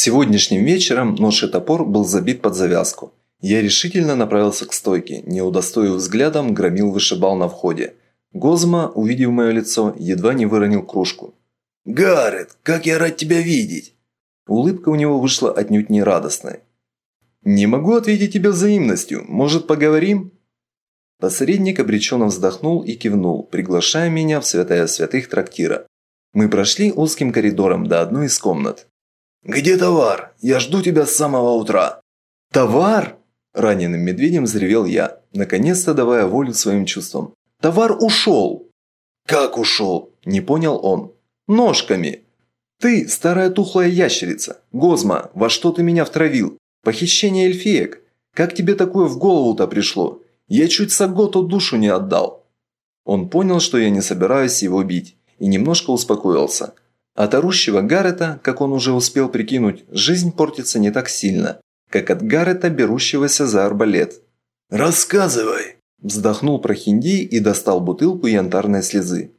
Сегодняшним вечером нож и топор был забит под завязку. Я решительно направился к стойке, не удостоив взглядом, громил вышибал на входе. Гозма, увидев мое лицо, едва не выронил кружку. «Гаррет, как я рад тебя видеть!» Улыбка у него вышла отнюдь не радостной. «Не могу ответить тебе взаимностью. Может, поговорим?» Посредник обреченно вздохнул и кивнул, приглашая меня в святая святых трактира. Мы прошли узким коридором до одной из комнат. «Где товар? Я жду тебя с самого утра». «Товар?» – раненым медведем взревел я, наконец-то давая волю своим чувствам. «Товар ушел!» «Как ушел?» – не понял он. «Ножками!» «Ты, старая тухлая ящерица! Гозма, во что ты меня втравил? Похищение эльфиек? Как тебе такое в голову-то пришло? Я чуть Саготу душу не отдал!» Он понял, что я не собираюсь его бить, и немножко успокоился. От орущего Гаррета, как он уже успел прикинуть, жизнь портится не так сильно, как от Гаррета, берущегося за арбалет. «Рассказывай!» Вздохнул Прохиндей и достал бутылку янтарной слезы.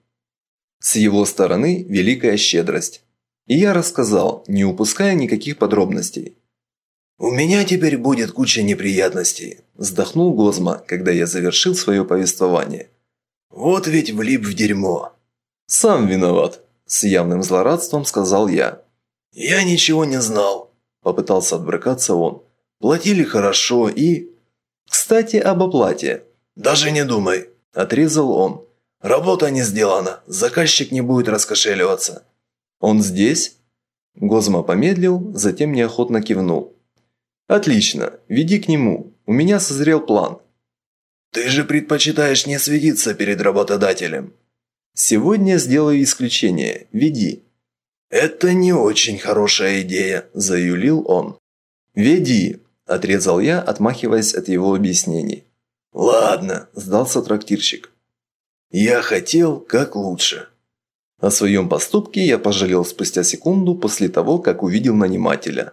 С его стороны великая щедрость. И я рассказал, не упуская никаких подробностей. «У меня теперь будет куча неприятностей», – вздохнул Гозма, когда я завершил свое повествование. «Вот ведь влип в дерьмо». «Сам виноват», – с явным злорадством сказал я. «Я ничего не знал», – попытался отбрыкаться он. «Платили хорошо и...» «Кстати, об оплате». «Даже не думай», – отрезал он. «Работа не сделана, заказчик не будет раскошеливаться». «Он здесь?» Гозма помедлил, затем неохотно кивнул. «Отлично, веди к нему. У меня созрел план». «Ты же предпочитаешь не светиться перед работодателем». «Сегодня сделаю исключение. Веди». «Это не очень хорошая идея», – заюлил он. «Веди», – отрезал я, отмахиваясь от его объяснений. «Ладно», – сдался трактирщик. «Я хотел как лучше». О своем поступке я пожалел спустя секунду после того, как увидел нанимателя.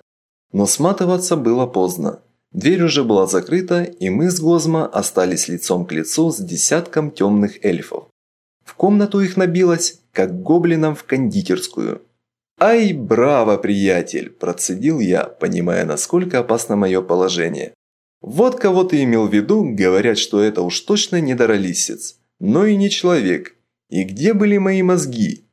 Но сматываться было поздно. Дверь уже была закрыта, и мы с Гозма остались лицом к лицу с десятком темных эльфов. Комнату их набилось, как гоблинам в кондитерскую. «Ай, браво, приятель!» – процедил я, понимая, насколько опасно мое положение. «Вот кого ты имел в виду, говорят, что это уж точно не даролисец, но и не человек. И где были мои мозги?»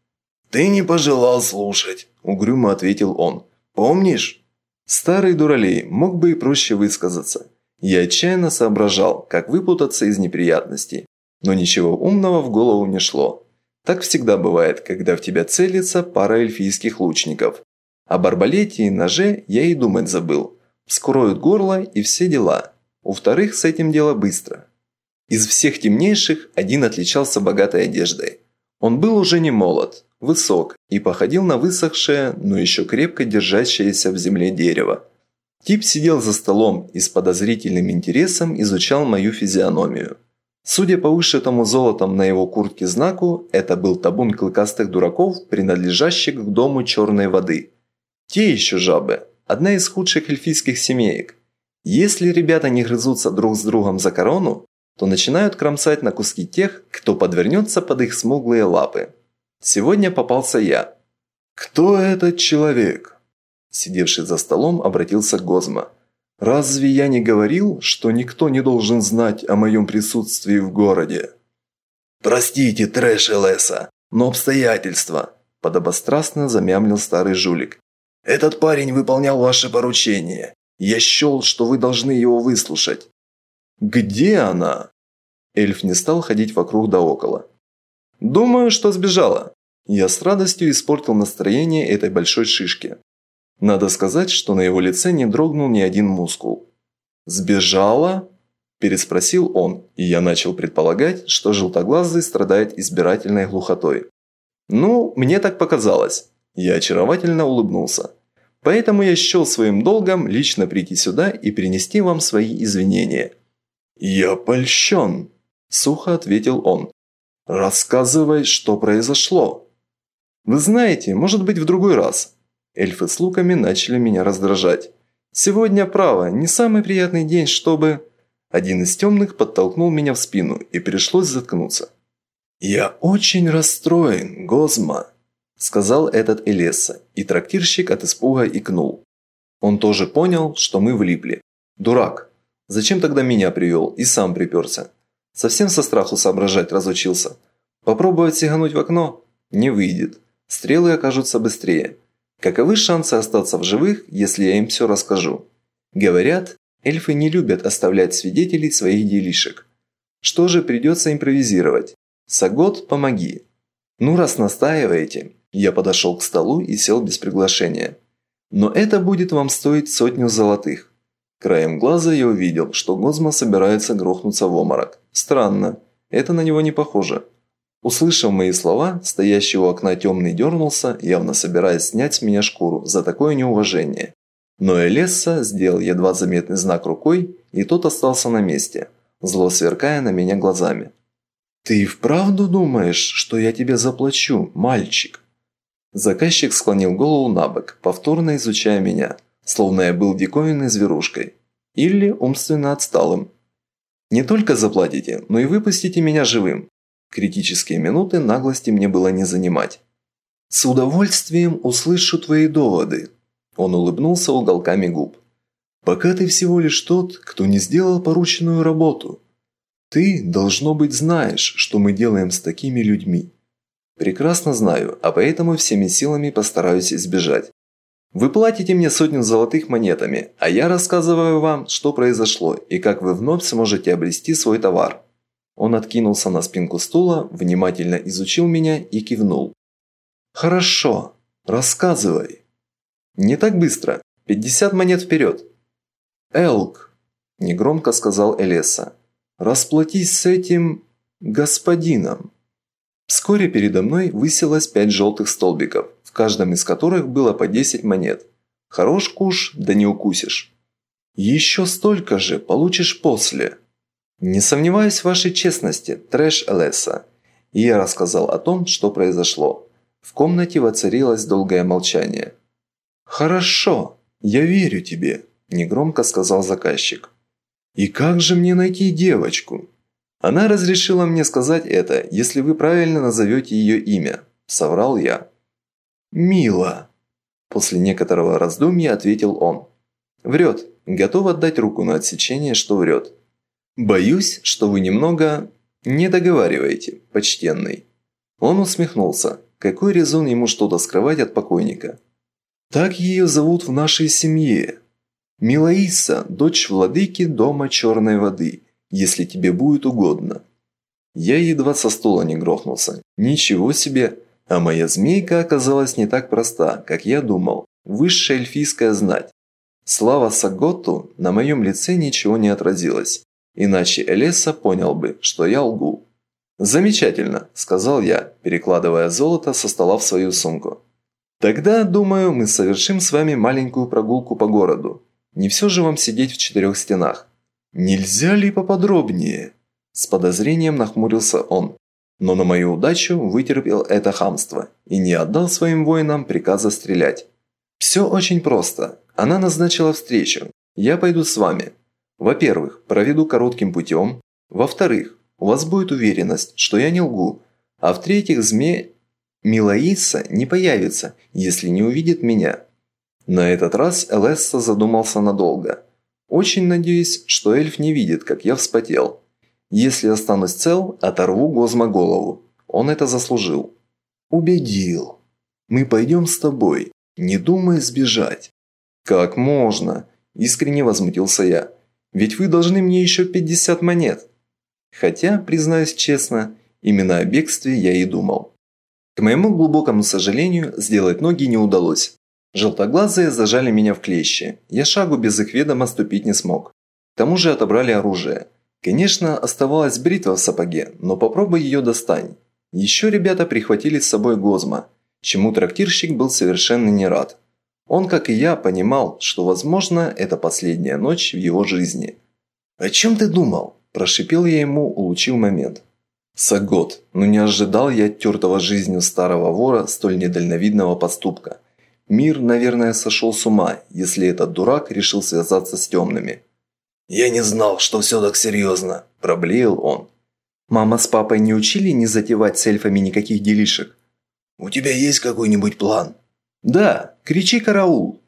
«Ты не пожелал слушать», – угрюмо ответил он. «Помнишь?» Старый дуралей мог бы и проще высказаться. Я отчаянно соображал, как выпутаться из неприятностей, но ничего умного в голову не шло. Так всегда бывает, когда в тебя целится пара эльфийских лучников. Об арбалете и ноже я и думать забыл. Вскроют горло и все дела. У вторых с этим дело быстро. Из всех темнейших один отличался богатой одеждой. Он был уже не молод, высок и походил на высохшее, но еще крепко держащееся в земле дерево. Тип сидел за столом и с подозрительным интересом изучал мою физиономию. Судя по вышитому золотом на его куртке знаку, это был табун клыкастых дураков, принадлежащих к дому черной воды. Те еще жабы, одна из худших эльфийских семеек. Если ребята не грызутся друг с другом за корону, то начинают кромсать на куски тех, кто подвернется под их смуглые лапы. Сегодня попался я. «Кто этот человек?» Сидевший за столом обратился к Гозма. «Разве я не говорил, что никто не должен знать о моем присутствии в городе?» «Простите, трэш Элеса, но обстоятельства», – подобострастно замямлил старый жулик. «Этот парень выполнял ваше поручение. Я счел, что вы должны его выслушать». «Где она?» Эльф не стал ходить вокруг да около. Думаю, что сбежала. Я с радостью испортил настроение этой большой шишки. Надо сказать, что на его лице не дрогнул ни один мускул. «Сбежала?» – переспросил он, и я начал предполагать, что желтоглазый страдает избирательной глухотой. «Ну, мне так показалось». Я очаровательно улыбнулся. «Поэтому я счел своим долгом лично прийти сюда и принести вам свои извинения». «Я польщен», – сухо ответил он. «Рассказывай, что произошло». «Вы знаете, может быть, в другой раз». Эльфы с луками начали меня раздражать. «Сегодня, право, не самый приятный день, чтобы...» Один из темных подтолкнул меня в спину, и пришлось заткнуться. «Я очень расстроен, Гозма», – сказал этот Элеса, и трактирщик от испуга икнул. Он тоже понял, что мы влипли. Дурак. Зачем тогда меня привел и сам приперся? Совсем со страху соображать разучился. Попробовать сигануть в окно? Не выйдет. Стрелы окажутся быстрее. Каковы шансы остаться в живых, если я им все расскажу? Говорят, эльфы не любят оставлять свидетелей своих делишек. Что же придется импровизировать? Сагот, помоги. Ну, раз настаиваете. Я подошел к столу и сел без приглашения. Но это будет вам стоить сотню золотых. Краем глаза я увидел, что Гозма собирается грохнуться в оморок. Странно, это на него не похоже. Услышав мои слова, стоящий у окна темный дернулся, явно собираясь снять с меня шкуру за такое неуважение. Но Элесса сделал едва заметный знак рукой, и тот остался на месте, зло сверкая на меня глазами. «Ты вправду думаешь, что я тебе заплачу, мальчик?» Заказчик склонил голову на бок, повторно изучая меня, словно я был диковинной зверушкой. Или умственно отсталым. «Не только заплатите, но и выпустите меня живым. Критические минуты наглости мне было не занимать. «С удовольствием услышу твои доводы», – он улыбнулся уголками губ. «Пока ты всего лишь тот, кто не сделал порученную работу. Ты, должно быть, знаешь, что мы делаем с такими людьми». «Прекрасно знаю, а поэтому всеми силами постараюсь избежать. Вы платите мне сотню золотых монетами, а я рассказываю вам, что произошло и как вы вновь сможете обрести свой товар. Он откинулся на спинку стула, внимательно изучил меня и кивнул. «Хорошо, рассказывай». «Не так быстро. 50 монет вперед». «Элк», – негромко сказал Элеса, – «расплатись с этим господином». Вскоре передо мной высилось пять желтых столбиков, в каждом из которых было по 10 монет. Хорош куш, да не укусишь. «Еще столько же получишь после», «Не сомневаюсь в вашей честности, трэш Элеса». И я рассказал о том, что произошло. В комнате воцарилось долгое молчание. «Хорошо, я верю тебе», – негромко сказал заказчик. «И как же мне найти девочку?» «Она разрешила мне сказать это, если вы правильно назовете ее имя», – соврал я. «Мила», – после некоторого раздумья ответил он. «Врет, готов отдать руку на отсечение, что врет». «Боюсь, что вы немного не договариваете, почтенный». Он усмехнулся. Какой резон ему что-то скрывать от покойника? «Так ее зовут в нашей семье. Милаиса, дочь владыки дома черной воды, если тебе будет угодно». Я едва со стула не грохнулся. Ничего себе! А моя змейка оказалась не так проста, как я думал. Высшая эльфийская знать. Слава Саготту на моем лице ничего не отразилось. Иначе Элеса понял бы, что я лгу. «Замечательно», – сказал я, перекладывая золото со стола в свою сумку. «Тогда, думаю, мы совершим с вами маленькую прогулку по городу. Не все же вам сидеть в четырех стенах». «Нельзя ли поподробнее?» С подозрением нахмурился он, но на мою удачу вытерпел это хамство и не отдал своим воинам приказа стрелять. «Все очень просто. Она назначила встречу. Я пойду с вами. Во-первых, проведу коротким путем. Во-вторых, у вас будет уверенность, что я не лгу. А в-третьих, зме... Милаиса не появится, если не увидит меня. На этот раз Элесса задумался надолго. Очень надеюсь, что эльф не видит, как я вспотел. Если останусь цел, оторву Гозма голову. Он это заслужил. Убедил. Мы пойдем с тобой. Не думай сбежать. Как можно? Искренне возмутился я. Ведь вы должны мне еще 50 монет. Хотя, признаюсь честно, именно о бегстве я и думал. К моему глубокому сожалению, сделать ноги не удалось. Желтоглазые зажали меня в клещи. Я шагу без их ведома ступить не смог. К тому же отобрали оружие. Конечно, оставалась бритва в сапоге, но попробуй ее достань. Еще ребята прихватили с собой гозма, чему трактирщик был совершенно не рад. Он, как и я, понимал, что, возможно, это последняя ночь в его жизни. «О чем ты думал?» – прошипел я ему, улучив момент. Сагот, но не ожидал я тертого жизнью старого вора столь недальновидного поступка. Мир, наверное, сошел с ума, если этот дурак решил связаться с темными. «Я не знал, что все так серьезно», – проблеял он. «Мама с папой не учили не затевать с эльфами никаких делишек?» «У тебя есть какой-нибудь план?» «Да, кричи караул!»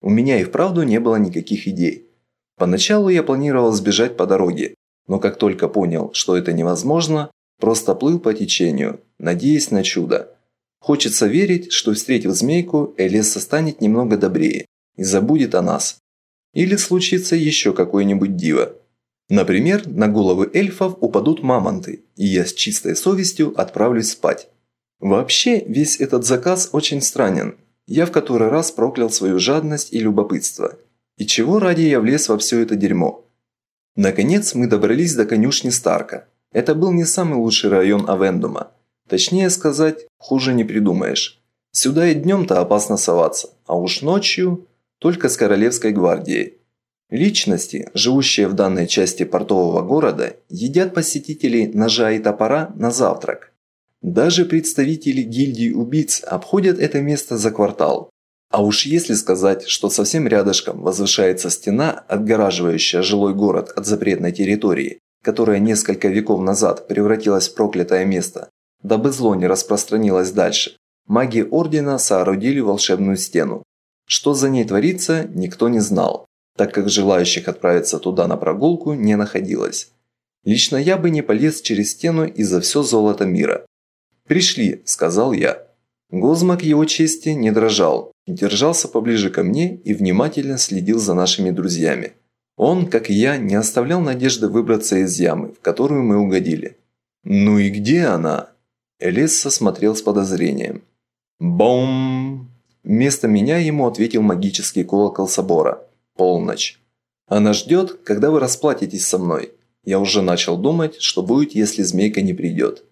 У меня и вправду не было никаких идей. Поначалу я планировал сбежать по дороге, но как только понял, что это невозможно, просто плыл по течению, надеясь на чудо. Хочется верить, что встретив змейку, Элеса станет немного добрее и забудет о нас. Или случится еще какое-нибудь диво. Например, на головы эльфов упадут мамонты, и я с чистой совестью отправлюсь спать. Вообще, весь этот заказ очень странен. Я в который раз проклял свою жадность и любопытство. И чего ради я влез во все это дерьмо? Наконец мы добрались до конюшни Старка. Это был не самый лучший район Авендума. Точнее сказать, хуже не придумаешь. Сюда и днем-то опасно соваться, а уж ночью только с Королевской гвардией. Личности, живущие в данной части портового города, едят посетителей ножа и топора на завтрак. Даже представители гильдии убийц обходят это место за квартал. А уж если сказать, что совсем рядышком возвышается стена, отгораживающая жилой город от запретной территории, которая несколько веков назад превратилась в проклятое место, дабы зло не распространилось дальше, маги Ордена соорудили волшебную стену. Что за ней творится, никто не знал так как желающих отправиться туда на прогулку не находилось. Лично я бы не полез через стену и за все золото мира. «Пришли», – сказал я. Гозмак его чести не дрожал, держался поближе ко мне и внимательно следил за нашими друзьями. Он, как и я, не оставлял надежды выбраться из ямы, в которую мы угодили. «Ну и где она?» Элесса смотрел с подозрением. «Бом!» Вместо меня ему ответил магический колокол собора полночь. Она ждет, когда вы расплатитесь со мной. Я уже начал думать, что будет, если змейка не придет.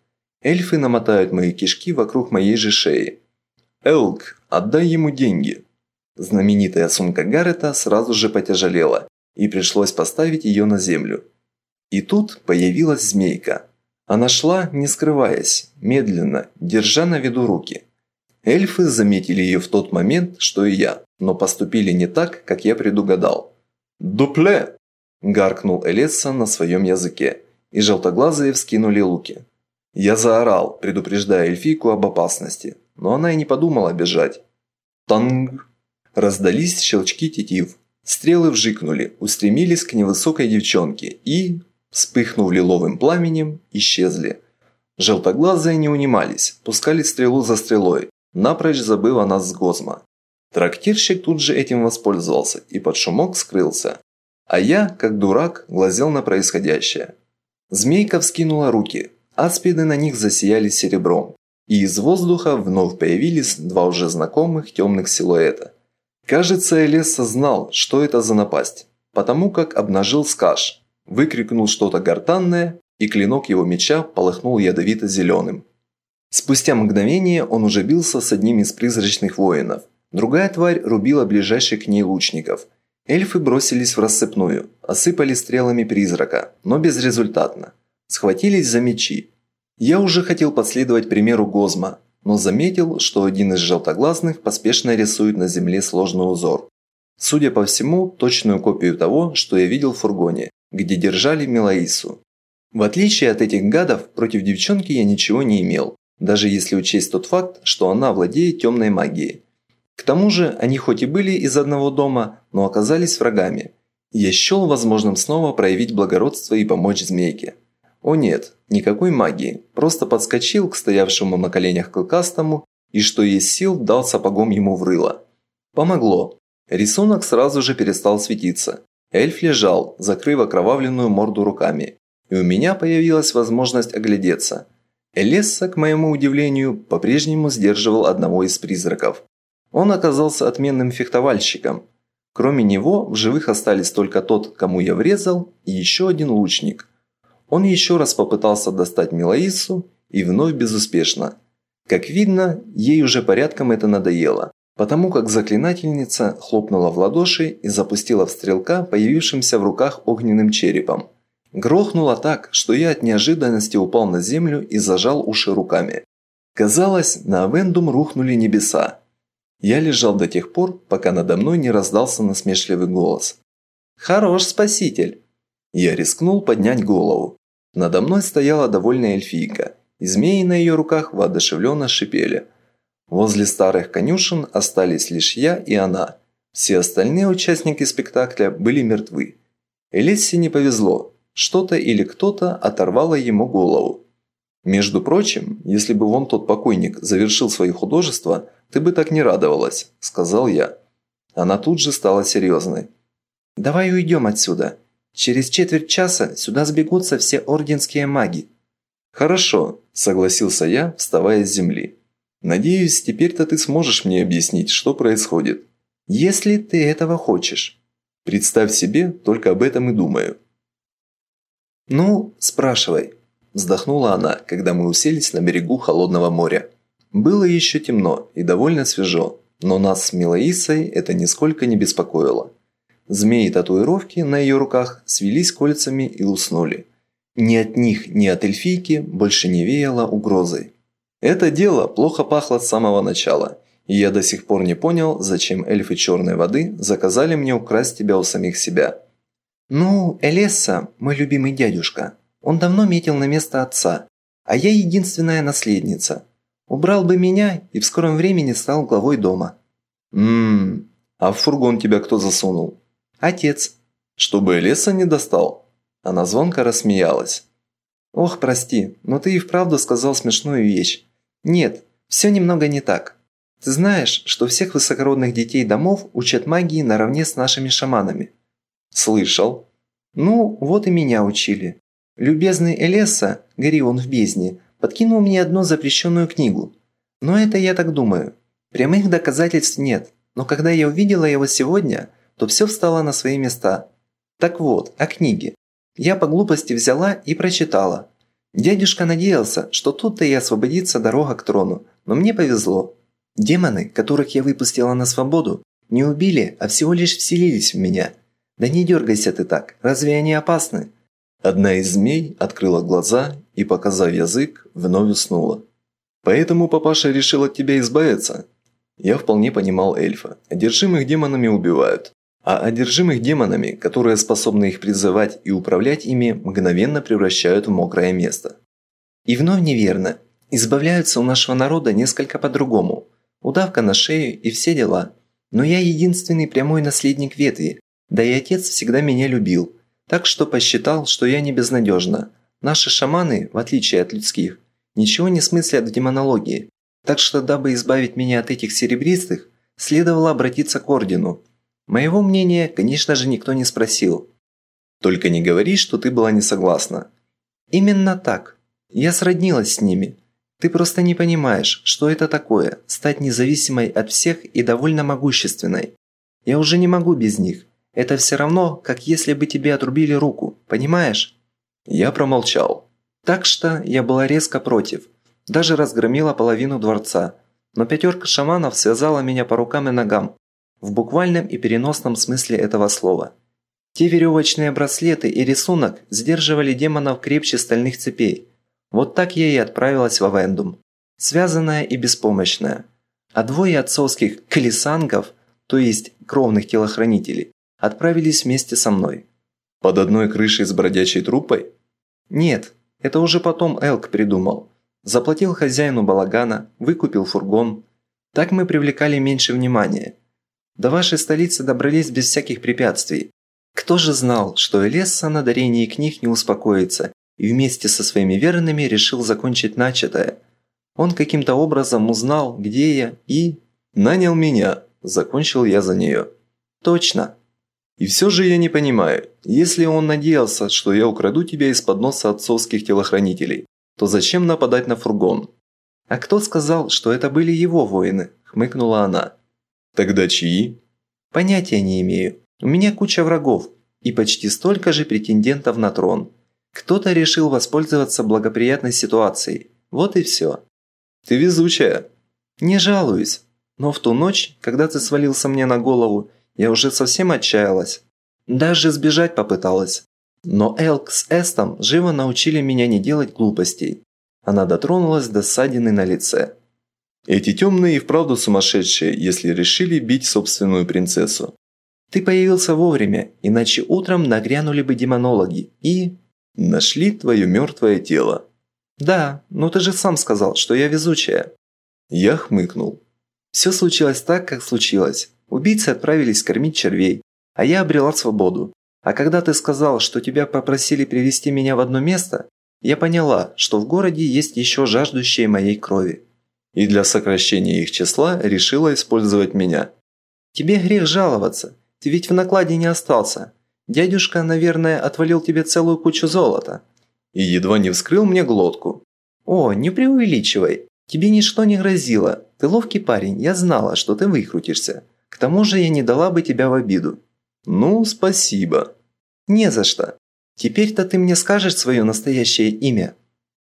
Эльфы намотают мои кишки вокруг моей же шеи. Элк, отдай ему деньги. Знаменитая сумка Гаррета сразу же потяжелела, и пришлось поставить ее на землю. И тут появилась змейка. Она шла, не скрываясь, медленно, держа на виду руки. Эльфы заметили ее в тот момент, что и я, но поступили не так, как я предугадал. «Дупле!» – гаркнул Элесса на своем языке, и желтоглазые вскинули луки. Я заорал, предупреждая эльфийку об опасности, но она и не подумала бежать. Танг! Раздались щелчки тетив. Стрелы вжикнули, устремились к невысокой девчонке и, вспыхнув лиловым пламенем, исчезли. Желтоглазые не унимались, пускали стрелу за стрелой, напрочь забыв о нас с Гозма. Трактирщик тут же этим воспользовался и под шумок скрылся. А я, как дурак, глазел на происходящее. Змейка вскинула руки, аспиды на них засияли серебром, и из воздуха вновь появились два уже знакомых темных силуэта. Кажется, Элесса знал, что это за напасть, потому как обнажил скаш, выкрикнул что-то гортанное, и клинок его меча полыхнул ядовито-зеленым. Спустя мгновение он уже бился с одним из призрачных воинов. Другая тварь рубила ближайших к ней лучников. Эльфы бросились в рассыпную, осыпали стрелами призрака, но безрезультатно. Схватились за мечи. Я уже хотел последовать примеру Гозма, но заметил, что один из желтоглазных поспешно рисует на земле сложный узор. Судя по всему, точную копию того, что я видел в фургоне, где держали Мелаису. В отличие от этих гадов, против девчонки я ничего не имел, даже если учесть тот факт, что она владеет темной магией. К тому же, они хоть и были из одного дома, но оказались врагами. Я счел возможным снова проявить благородство и помочь змейке. О нет, никакой магии, просто подскочил к стоявшему на коленях клыкастому и что есть сил дал сапогом ему в рыло. Помогло. Рисунок сразу же перестал светиться. Эльф лежал, закрыв окровавленную морду руками. И у меня появилась возможность оглядеться – Элесса, к моему удивлению, по-прежнему сдерживал одного из призраков. Он оказался отменным фехтовальщиком. Кроме него, в живых остались только тот, кому я врезал, и еще один лучник. Он еще раз попытался достать Милаису, и вновь безуспешно. Как видно, ей уже порядком это надоело, потому как заклинательница хлопнула в ладоши и запустила в стрелка, появившимся в руках огненным черепом. Грохнуло так, что я от неожиданности упал на землю и зажал уши руками. Казалось, на Авендум рухнули небеса. Я лежал до тех пор, пока надо мной не раздался насмешливый голос. «Хорош, спаситель!» Я рискнул поднять голову. Надо мной стояла довольная эльфийка, и змеи на ее руках воодушевленно шипели. Возле старых конюшен остались лишь я и она. Все остальные участники спектакля были мертвы. Элиссе не повезло, что-то или кто-то оторвало ему голову. Между прочим, если бы вон тот покойник завершил свои художества, ты бы так не радовалась, сказал я. Она тут же стала серьезной. «Давай уйдем отсюда. Через четверть часа сюда сбегутся все орденские маги». «Хорошо», – согласился я, вставая с земли. «Надеюсь, теперь-то ты сможешь мне объяснить, что происходит». «Если ты этого хочешь». «Представь себе, только об этом и думаю». «Ну, спрашивай», – вздохнула она, когда мы уселись на берегу холодного моря. Было еще темно и довольно свежо, но нас с Милаисой это нисколько не беспокоило. Змеи-татуировки на ее руках свелись кольцами и уснули. Ни от них, ни от эльфийки больше не веяло угрозой. Это дело плохо пахло с самого начала, и я до сих пор не понял, зачем эльфы черной воды заказали мне украсть тебя у самих себя. «Ну, Элесса, мой любимый дядюшка, он давно метил на место отца, а я единственная наследница. Убрал бы меня и в скором времени стал главой дома». «Ммм, а в фургон тебя кто засунул?» «Отец». «Чтобы леса не достал?» Она звонко рассмеялась. «Ох, прости, но ты и вправду сказал смешную вещь. Нет, все немного не так. Ты знаешь, что всех высокородных детей домов учат магии наравне с нашими шаманами?» «Слышал». «Ну, вот и меня учили. Любезный Элеса, гори он в бездне, подкинул мне одну запрещенную книгу. Но это я так думаю. Прямых доказательств нет, но когда я увидела его сегодня, то все встало на свои места. Так вот, о книге. Я по глупости взяла и прочитала. Дядюшка надеялся, что тут-то и освободится дорога к трону, но мне повезло. Демоны, которых я выпустила на свободу, не убили, а всего лишь вселились в меня. Да не дергайся ты так, разве они опасны? Одна из змей открыла глаза и, показав язык, вновь уснула. «Поэтому папаша решил от тебя избавиться?» Я вполне понимал эльфа. Одержимых демонами убивают а одержимых демонами, которые способны их призывать и управлять ими, мгновенно превращают в мокрое место. И вновь неверно. Избавляются у нашего народа несколько по-другому. Удавка на шею и все дела. Но я единственный прямой наследник ветви, да и отец всегда меня любил. Так что посчитал, что я не безнадежна. Наши шаманы, в отличие от людских, ничего не смыслят в демонологии. Так что, дабы избавить меня от этих серебристых, следовало обратиться к ордену, Моего мнения, конечно же, никто не спросил. Только не говори, что ты была не согласна. Именно так. Я сроднилась с ними. Ты просто не понимаешь, что это такое – стать независимой от всех и довольно могущественной. Я уже не могу без них. Это все равно, как если бы тебе отрубили руку, понимаешь? Я промолчал. Так что я была резко против. Даже разгромила половину дворца. Но пятерка шаманов связала меня по рукам и ногам, в буквальном и переносном смысле этого слова. Те веревочные браслеты и рисунок сдерживали демонов крепче стальных цепей. Вот так я и отправилась в Авендум. Связанная и беспомощная. А двое отцовских колесангов, то есть кровных телохранителей, отправились вместе со мной. Под одной крышей с бродячей трупой? Нет, это уже потом Элк придумал. Заплатил хозяину балагана, выкупил фургон. Так мы привлекали меньше внимания – до вашей столицы добрались без всяких препятствий. Кто же знал, что Элесса на дарении книг не успокоится и вместе со своими верными решил закончить начатое? Он каким-то образом узнал, где я и... Нанял меня. Закончил я за нее. Точно. И все же я не понимаю, если он надеялся, что я украду тебя из-под носа отцовских телохранителей, то зачем нападать на фургон? А кто сказал, что это были его воины? Хмыкнула она. Тогда чьи? Понятия не имею. У меня куча врагов и почти столько же претендентов на трон. Кто-то решил воспользоваться благоприятной ситуацией. Вот и все. Ты везучая. Не жалуюсь. Но в ту ночь, когда ты свалился мне на голову, я уже совсем отчаялась. Даже сбежать попыталась. Но Элк с Эстом живо научили меня не делать глупостей. Она дотронулась до ссадины на лице. Эти темные и вправду сумасшедшие, если решили бить собственную принцессу. Ты появился вовремя, иначе утром нагрянули бы демонологи и... Нашли твое мертвое тело. Да, но ты же сам сказал, что я везучая. Я хмыкнул. Все случилось так, как случилось. Убийцы отправились кормить червей, а я обрела свободу. А когда ты сказал, что тебя попросили привести меня в одно место, я поняла, что в городе есть еще жаждущие моей крови. И для сокращения их числа решила использовать меня. Тебе грех жаловаться, ты ведь в накладе не остался. Дядюшка, наверное, отвалил тебе целую кучу золота. И едва не вскрыл мне глотку. О, не преувеличивай. Тебе ничто не грозило. Ты ловкий парень, я знала, что ты выкрутишься. К тому же я не дала бы тебя в обиду. Ну, спасибо. Не за что. Теперь-то ты мне скажешь свое настоящее имя.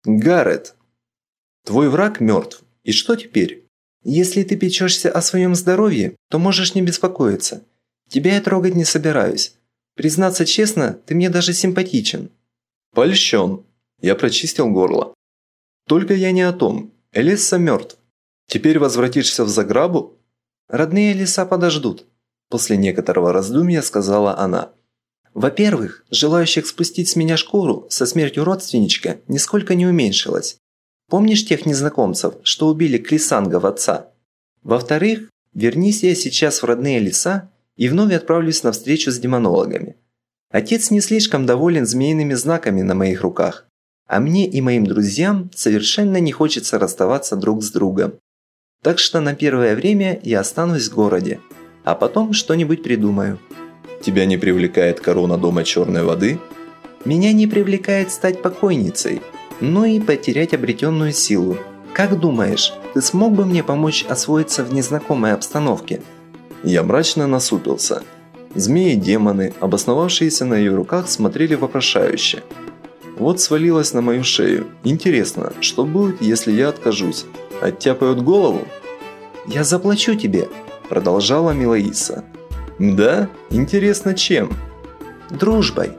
Гаррет. Твой враг мертв. И что теперь? Если ты печешься о своем здоровье, то можешь не беспокоиться. Тебя я трогать не собираюсь. Признаться честно, ты мне даже симпатичен. Польщен. Я прочистил горло. Только я не о том. Элисса мертв. Теперь возвратишься в Заграбу? Родные леса подождут. После некоторого раздумья сказала она. Во-первых, желающих спустить с меня шкуру со смертью родственничка нисколько не уменьшилось. Помнишь тех незнакомцев, что убили Клисанга в отца? Во-вторых, вернись я сейчас в родные леса и вновь отправлюсь на встречу с демонологами. Отец не слишком доволен змеиными знаками на моих руках, а мне и моим друзьям совершенно не хочется расставаться друг с другом. Так что на первое время я останусь в городе, а потом что-нибудь придумаю. Тебя не привлекает корона дома черной воды? Меня не привлекает стать покойницей, но и потерять обретенную силу. Как думаешь, ты смог бы мне помочь освоиться в незнакомой обстановке? Я мрачно насупился. Змеи-демоны, обосновавшиеся на ее руках, смотрели вопрошающе. Вот свалилась на мою шею. Интересно, что будет, если я откажусь? Оттяпают голову? «Я заплачу тебе», – продолжала Милаиса. «Да? Интересно, чем?» «Дружбой».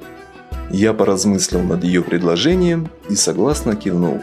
Я поразмыслил над ее предложением и согласно кивнул.